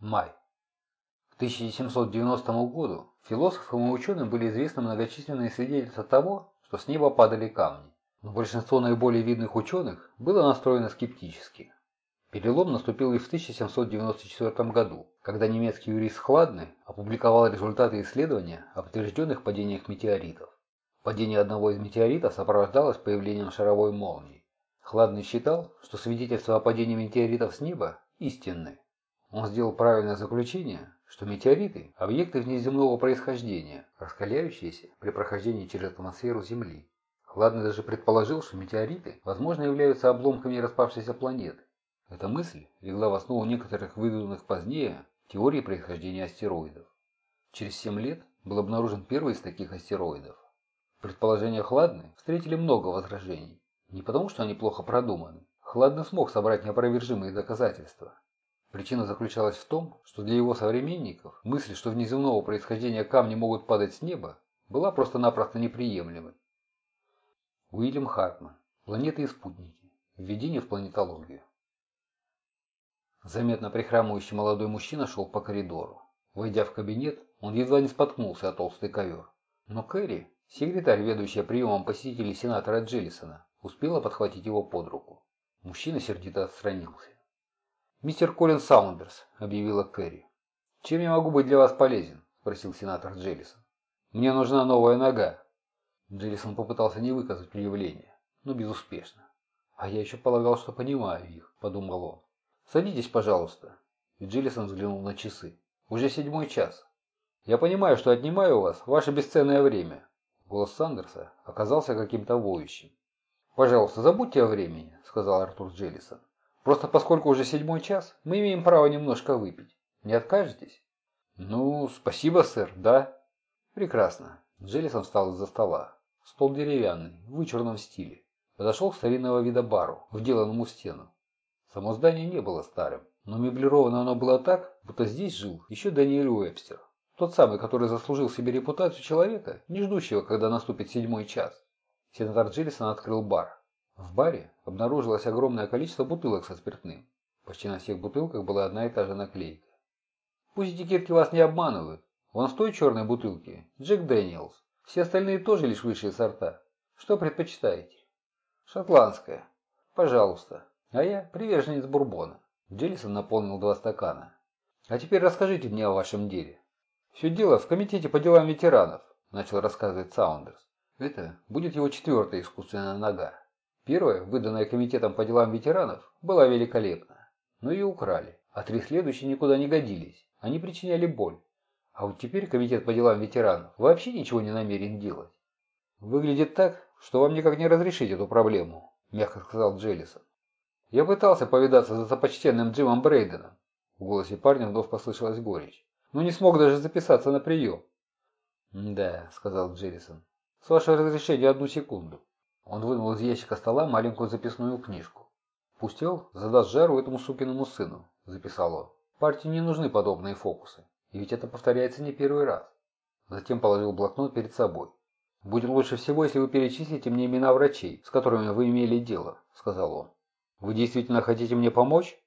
Май. К 1790 году философам и ученым были известны многочисленные свидетельства того, что с неба падали камни. Но большинство наиболее видных ученых было настроено скептически. Перелом наступил и в 1794 году, когда немецкий юрист Хладный опубликовал результаты исследования о подтвержденных падениях метеоритов. Падение одного из метеоритов сопровождалось появлением шаровой молнии. Хладный считал, что свидетельства о падении метеоритов с неба истинны. Он сделал правильное заключение, что метеориты – объекты внеземного происхождения, раскаляющиеся при прохождении через атмосферу Земли. Хладный даже предположил, что метеориты, возможно, являются обломками распавшейся планеты. Эта мысль легла в основу некоторых выдуманных позднее теорий происхождения астероидов. Через 7 лет был обнаружен первый из таких астероидов. Предположения Хладны встретили много возражений. Не потому, что они плохо продуманы. Хладный смог собрать неопровержимые доказательства. Причина заключалась в том, что для его современников мысль, что внеземного происхождения камни могут падать с неба, была просто-напросто неприемлемой. Уильям Хартман. Планеты и спутники. Введение в планетологию. Заметно прихрамывающий молодой мужчина шел по коридору. Войдя в кабинет, он едва не споткнулся о толстый ковер. Но Кэрри, секретарь, ведущая приемом посетителей сенатора Джеллисона, успела подхватить его под руку. Мужчина сердито отстранился. «Мистер Колин Саундерс», — объявила Кэрри. «Чем я могу быть для вас полезен?» — спросил сенатор Джеллисон. «Мне нужна новая нога». Джеллисон попытался не выказать удивления, но безуспешно. «А я еще полагал, что понимаю их», — подумал он. «Садитесь, пожалуйста». И Джиллисон взглянул на часы. «Уже седьмой час. Я понимаю, что отнимаю у вас ваше бесценное время». Голос Сандерса оказался каким-то воющим. «Пожалуйста, забудьте о времени», — сказал Артур Джеллисон. «Просто поскольку уже седьмой час, мы имеем право немножко выпить. Не откажетесь?» «Ну, спасибо, сэр, да». «Прекрасно». Джеллисон встал из-за стола. Стол деревянный, в вычурном стиле. Подошел к старинного вида бару, вделанному в стену. Само здание не было старым, но меблировано оно было так, будто здесь жил еще Даниэль Уэбстер. Тот самый, который заслужил себе репутацию человека, не ждущего, когда наступит седьмой час. Сенатор Джиллисон открыл бар. В баре обнаружилось огромное количество бутылок со спиртным. Почти на всех бутылках была одна и та же наклейка. Пусть этикетки вас не обманывают. Вон в той черной бутылке Джек Дэниелс. Все остальные тоже лишь высшие сорта. Что предпочитаете? Шотландская. Пожалуйста. А я приверженец бурбона. Джеллисон наполнил два стакана. А теперь расскажите мне о вашем деле. Все дело в комитете по делам ветеранов, начал рассказывать Саундерс. Это будет его четвертая искусственная нога. Первая, выданная комитетом по делам ветеранов, была великолепна. Но ее украли, а три следующие никуда не годились. Они причиняли боль. А вот теперь комитет по делам ветеранов вообще ничего не намерен делать. Выглядит так, что вам никак не разрешить эту проблему, мягко сказал Джеллисон. Я пытался повидаться за почтенным Джимом Брейденом. В голосе парня вновь послышалась горечь. Но не смог даже записаться на прием. «Да», — сказал Джеррисон. «С вашего разрешения одну секунду». Он вынул из ящика стола маленькую записную книжку. «Пустел, задаст жару этому сукиному сыну», — записал он. «Партии не нужны подобные фокусы, и ведь это повторяется не первый раз». Затем положил блокнот перед собой. «Будет лучше всего, если вы перечислите мне имена врачей, с которыми вы имели дело», — сказал он. Вы действительно хотите мне помочь?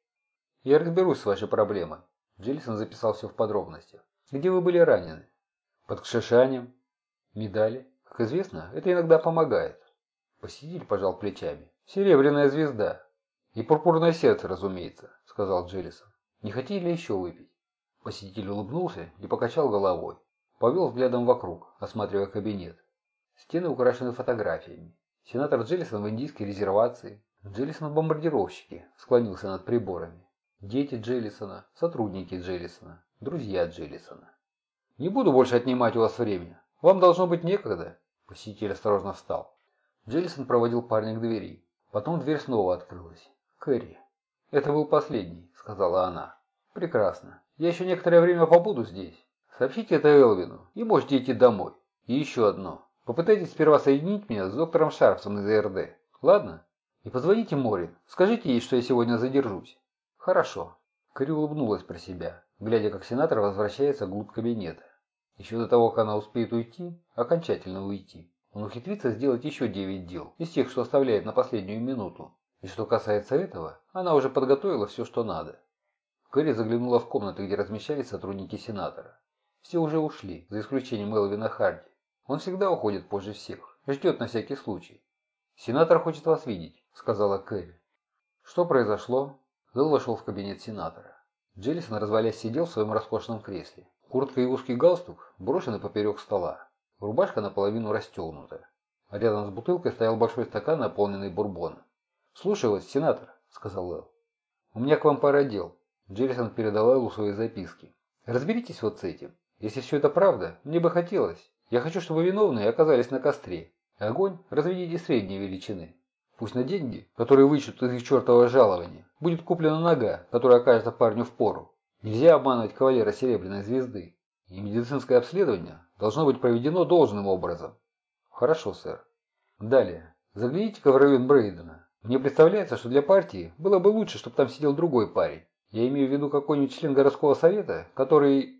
Я разберусь с вашей проблемой. Джиллисон записал все в подробностях. Где вы были ранены? Под кшишанием. Медали. Как известно, это иногда помогает. Посетитель пожал плечами. Серебряная звезда. И пурпурное сердце, разумеется, сказал Джиллисон. Не хотели ли еще выпить? Посетитель улыбнулся и покачал головой. Повел взглядом вокруг, осматривая кабинет. Стены украшены фотографиями. Сенатор Джиллисон в индийской резервации, Джеллисон в бомбардировщике склонился над приборами. Дети Джеллисона, сотрудники Джеллисона, друзья Джеллисона. «Не буду больше отнимать у вас времени. Вам должно быть некогда». Посетитель осторожно встал. Джеллисон проводил парня к двери. Потом дверь снова открылась. «Кэрри». «Это был последний», — сказала она. «Прекрасно. Я еще некоторое время побуду здесь. Сообщите это Элвину, и можете идти домой. И еще одно. Попытайтесь сперва соединить меня с доктором Шарпсом из ЭРД. Ладно?» И позвоните Море. Скажите ей, что я сегодня задержусь. Хорошо. Кэрри улыбнулась про себя, глядя, как сенатор возвращается вглубь кабинета. Еще до того, как она успеет уйти, окончательно уйти, он ухитрится сделать еще девять дел, из тех, что оставляет на последнюю минуту. И что касается этого, она уже подготовила все, что надо. Кэрри заглянула в комнату, где размещались сотрудники сенатора. Все уже ушли, за исключением Элвина Харди. Он всегда уходит позже всех, ждет на всякий случай. «Сенатор хочет вас видеть», — сказала Кэрри. Что произошло? Эл вошел в кабинет сенатора. Джеллисон, развалясь, сидел в своем роскошном кресле. Куртка и узкий галстук брошены поперек стола. Рубашка наполовину расстегнута. Рядом с бутылкой стоял большой стакан, наполненный бурбоном. «Слушаю вас, сенатор», — сказал Эл. «У меня к вам пара дел». Джеррисон передала Эллу свои записки. «Разберитесь вот с этим. Если все это правда, мне бы хотелось. Я хочу, чтобы виновные оказались на костре. Огонь разведите средней величины. Пусть на деньги, которые вычтут из их чертового жалования, будет куплена нога, которая окажется парню в пору. Нельзя обманывать кавалера Серебряной Звезды. И медицинское обследование должно быть проведено должным образом. Хорошо, сэр. Далее. Загляните-ка в район Брейдена. Мне представляется, что для партии было бы лучше, чтобы там сидел другой парень. Я имею в виду какой-нибудь член городского совета, который...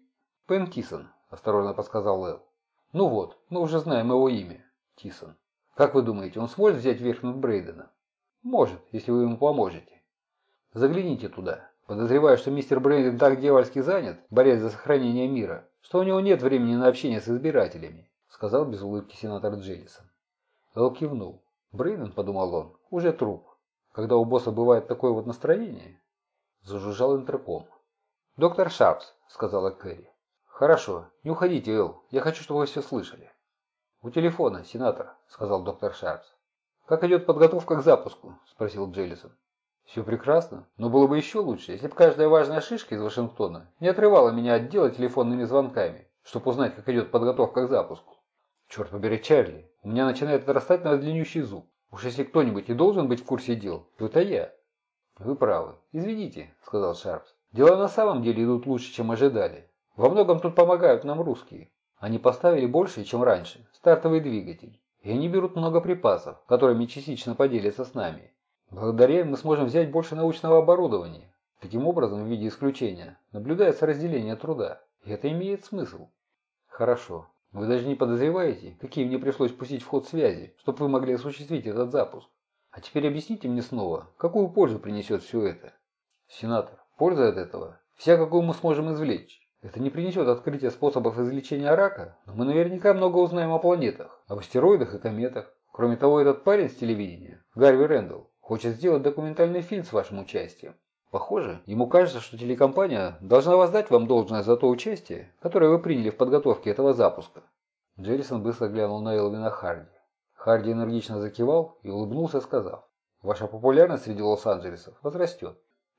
Пен Тисон, осторожно подсказал Эл. Ну вот, мы уже знаем его имя. Тисон. Как вы думаете, он сможет взять верх над Брейденом? Может, если вы ему поможете. Загляните туда. Подозреваю, что мистер Брейден так дьявольски занят, борясь за сохранение мира, что у него нет времени на общение с избирателями, сказал без улыбки сенатор Джеллисон. Эл кивнул. Брейден, подумал он, уже труп. Когда у босса бывает такое вот настроение, Зажужжал интерком. «Доктор Шарпс», — сказала Кэрри. «Хорошо, не уходите, Эл. Я хочу, чтобы вы все слышали». «У телефона, сенатор», — сказал доктор Шарпс. «Как идет подготовка к запуску?» — спросил Джеллисон. «Все прекрасно, но было бы еще лучше, если бы каждая важная шишка из Вашингтона не отрывала меня от дела телефонными звонками, чтобы узнать, как идет подготовка к запуску. Черт побери, Чарли, у меня начинает отрастать на длиннющий зуб. Уж если кто-нибудь и должен быть в курсе дел, то это я. «Вы правы. Извините», — сказал Шарпс. «Дела на самом деле идут лучше, чем ожидали. Во многом тут помогают нам русские. Они поставили больше, чем раньше, стартовый двигатель. И они берут много припасов, которыми частично поделятся с нами. Благодаря им мы сможем взять больше научного оборудования. Таким образом, в виде исключения, наблюдается разделение труда. И это имеет смысл. Хорошо. Вы даже не подозреваете, какие мне пришлось пустить в ход связи, чтобы вы могли осуществить этот запуск. А теперь объясните мне снова, какую пользу принесет все это? Сенатор, польза от этого, вся какую мы сможем извлечь. Это не принесет открытия способов излечения рака, но мы наверняка много узнаем о планетах, об астероидах и кометах. Кроме того, этот парень с телевидения, Гарви Рэндалл, хочет сделать документальный фильм с вашим участием. Похоже, ему кажется, что телекомпания должна воздать вам должное за то участие, которое вы приняли в подготовке этого запуска. Джеррисон быстро глянул на Элвина Харди. Харди энергично закивал и улыбнулся, сказав, «Ваша популярность среди лос-анджелесов возрастет.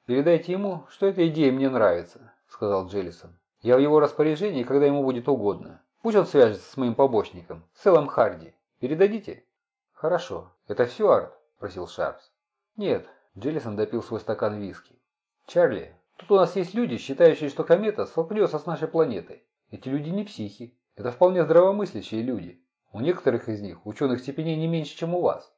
Передайте ему, что эта идея мне нравится», — сказал Джеллисон. «Я в его распоряжении, когда ему будет угодно. Пусть он свяжется с моим побочником, с Эллом Харди. Передадите?» «Хорошо. Это все, Арт?» – просил Шарпс. «Нет». Джеллисон допил свой стакан виски. «Чарли, тут у нас есть люди, считающие, что комета столкнется с нашей планетой. Эти люди не психи. Это вполне здравомыслящие люди. У некоторых из них ученых степеней не меньше, чем у вас.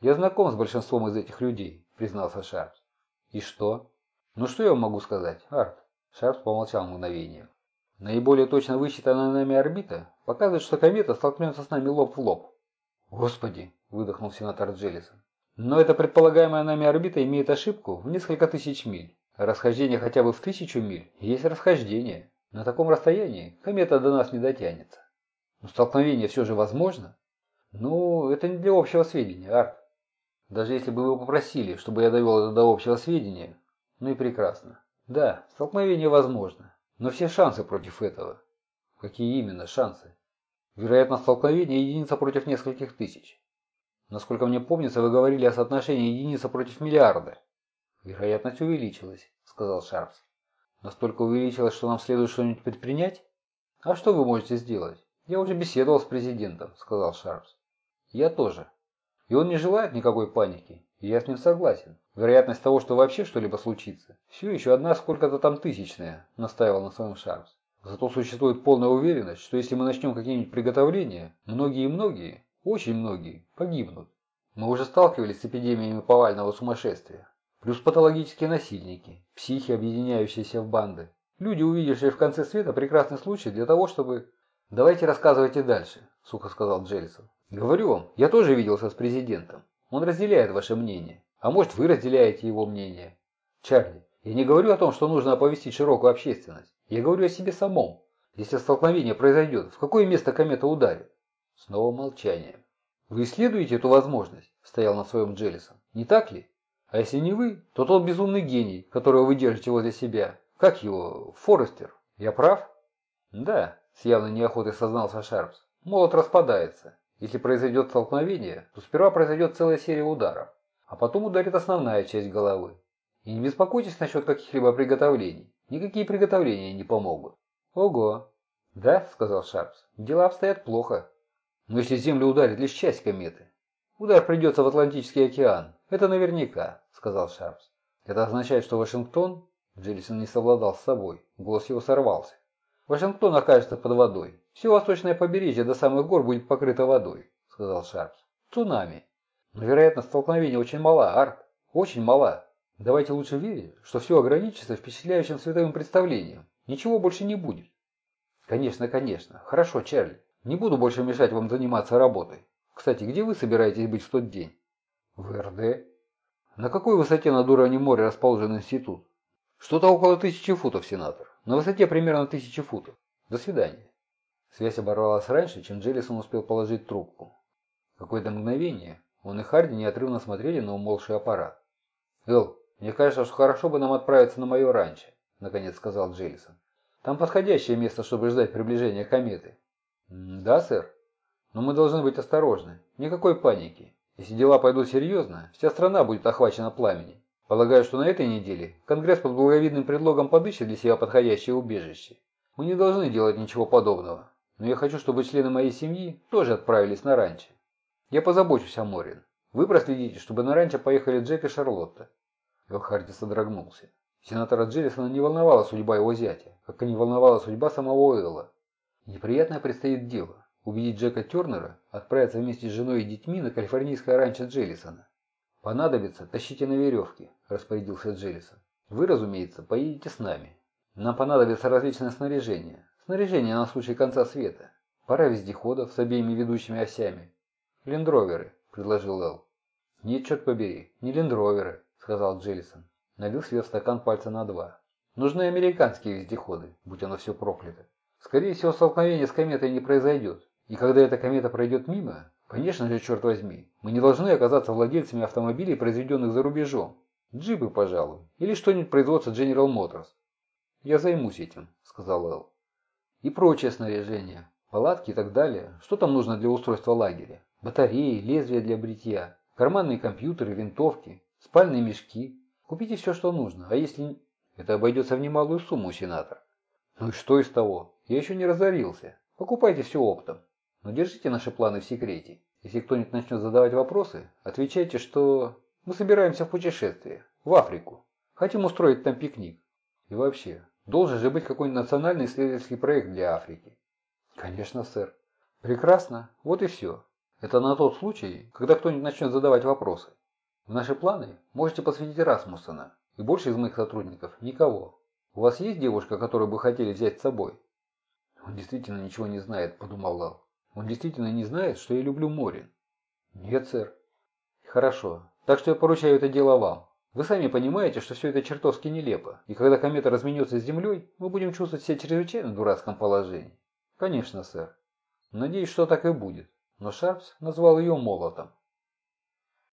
Я знаком с большинством из этих людей, признался Шарпс. И что? Ну что я вам могу сказать, Арт? Шарпс помолчал мгновение. Наиболее точно высчитанная нами орбита показывает, что комета столкнется с нами лоб в лоб. Господи, выдохнул сенатор Джеллисон. Но эта предполагаемая нами орбита имеет ошибку в несколько тысяч миль. Расхождение хотя бы в тысячу миль есть расхождение. На таком расстоянии комета до нас не дотянется. Но столкновение все же возможно? Ну, это не для общего сведения, Арт. Даже если бы вы попросили, чтобы я довел это до общего сведения, ну и прекрасно. Да, столкновение возможно, но все шансы против этого. Какие именно шансы? Вероятно, столкновение единица против нескольких тысяч. Насколько мне помнится, вы говорили о соотношении единица против миллиарда. Вероятность увеличилась, сказал Шарпс. Настолько увеличилась, что нам следует что-нибудь предпринять? А что вы можете сделать? «Я уже беседовал с президентом», — сказал Шарпс. «Я тоже. И он не желает никакой паники, и я с ним согласен. Вероятность того, что вообще что-либо случится, все еще одна сколько-то там тысячная», — настаивал на своем Шарпс. «Зато существует полная уверенность, что если мы начнем какие-нибудь приготовления, многие-многие, очень многие, погибнут. Мы уже сталкивались с эпидемиями повального сумасшествия. Плюс патологические насильники, психи, объединяющиеся в банды. Люди, увидевшие в конце света прекрасный случай для того, чтобы «Давайте рассказывайте дальше», – сухо сказал Джеллисон. «Говорю вам, я тоже виделся с президентом. Он разделяет ваше мнение. А может, вы разделяете его мнение. Чарли, Я не говорю о том, что нужно оповестить широкую общественность. Я говорю о себе самом. Если столкновение произойдет, в какое место комета ударит? Снова молчание. Вы исследуете эту возможность? Стоял на своем Джеллисон. Не так ли? А если не вы, то тот безумный гений, которого вы держите возле себя. Как его? Форестер. Я прав? Да, с явной неохотой сознался Шарпс. Молот распадается. Если произойдет столкновение, то сперва произойдет целая серия ударов, а потом ударит основная часть головы. И не беспокойтесь насчет каких-либо приготовлений. Никакие приготовления не помогут. Ого. Да, сказал Шарпс, дела обстоят плохо. Но если Землю ударит лишь часть кометы? Удар придется в Атлантический океан. Это наверняка, сказал Шарпс. Это означает, что Вашингтон... Джеллисон не совладал с собой. Голос его сорвался. Вашингтон окажется под водой. Все восточное побережье до самых гор будет покрыто водой, сказал Шарпс. Цунами. Но вероятность столкновения очень мала, Арт. Очень мала. Давайте лучше верить, что все ограничится впечатляющим световым представлением. Ничего больше не будет. Конечно, конечно. Хорошо, Чарли. Не буду больше мешать вам заниматься работой. Кстати, где вы собираетесь быть в тот день? В РД. На какой высоте над уровнем моря расположен институт? Что-то около тысячи футов, сенатор. На высоте примерно тысячи футов. До свидания. Связь оборвалась раньше, чем Джеллисон успел положить трубку. Какое-то мгновение он и Харди неотрывно смотрели на умолкший аппарат. «Эл, мне кажется, что хорошо бы нам отправиться на мое ранчо», — наконец сказал Джеллисон. «Там подходящее место, чтобы ждать приближения кометы». «Да, сэр. Но мы должны быть осторожны. Никакой паники. Если дела пойдут серьезно, вся страна будет охвачена пламенем. Полагаю, что на этой неделе Конгресс под благовидным предлогом подыщет для себя подходящее убежище. Мы не должны делать ничего подобного. Но я хочу, чтобы члены моей семьи тоже отправились на ранчо. Я позабочусь о Морин. Вы проследите, чтобы на ранчо поехали Джек и Шарлотта». Элхарди содрогнулся. Сенатора Джеррисона не волновала судьба его зятя, как и не волновала судьба самого Элла. Неприятное предстоит дело – убедить Джека Тернера отправиться вместе с женой и детьми на калифорнийское ранчо Джеллисона. «Понадобится, тащите на веревке», – распорядился Джеллисон. «Вы, разумеется, поедете с нами. Нам понадобится различное снаряжение. Снаряжение на случай конца света. Пара вездеходов с обеими ведущими осями. Лендроверы», – предложил Эл. «Нет, черт побери, не лендроверы», – сказал Джеллисон. Налил себе в стакан пальца на два. «Нужны американские вездеходы, будь оно все проклято. Скорее всего, столкновение с кометой не произойдет. И когда эта комета пройдет мимо, конечно же, черт возьми, мы не должны оказаться владельцами автомобилей, произведенных за рубежом. Джипы, пожалуй, или что-нибудь производства General Motors. Я займусь этим, сказал Эл. И прочее снаряжение, палатки и так далее. Что там нужно для устройства лагеря? Батареи, лезвия для бритья, карманные компьютеры, винтовки, спальные мешки. Купите все, что нужно, а если... Это обойдется в немалую сумму, сенатор. Ну и что из того? Я еще не разорился. Покупайте все оптом. Но держите наши планы в секрете. Если кто-нибудь начнет задавать вопросы, отвечайте, что мы собираемся в путешествие, в Африку. Хотим устроить там пикник. И вообще, должен же быть какой-нибудь национальный исследовательский проект для Африки. Конечно, сэр. Прекрасно. Вот и все. Это на тот случай, когда кто-нибудь начнет задавать вопросы. В наши планы можете посвятить Расмуссона. И больше из моих сотрудников никого. У вас есть девушка, которую бы хотели взять с собой? «Он действительно ничего не знает», – подумал Лал. «Он действительно не знает, что я люблю море». «Нет, сэр». «Хорошо. Так что я поручаю это дело вам. Вы сами понимаете, что все это чертовски нелепо, и когда комета разменется с Землей, мы будем чувствовать себя чрезвычайно дурацком положении». «Конечно, сэр. Надеюсь, что так и будет». Но Шарпс назвал ее молотом.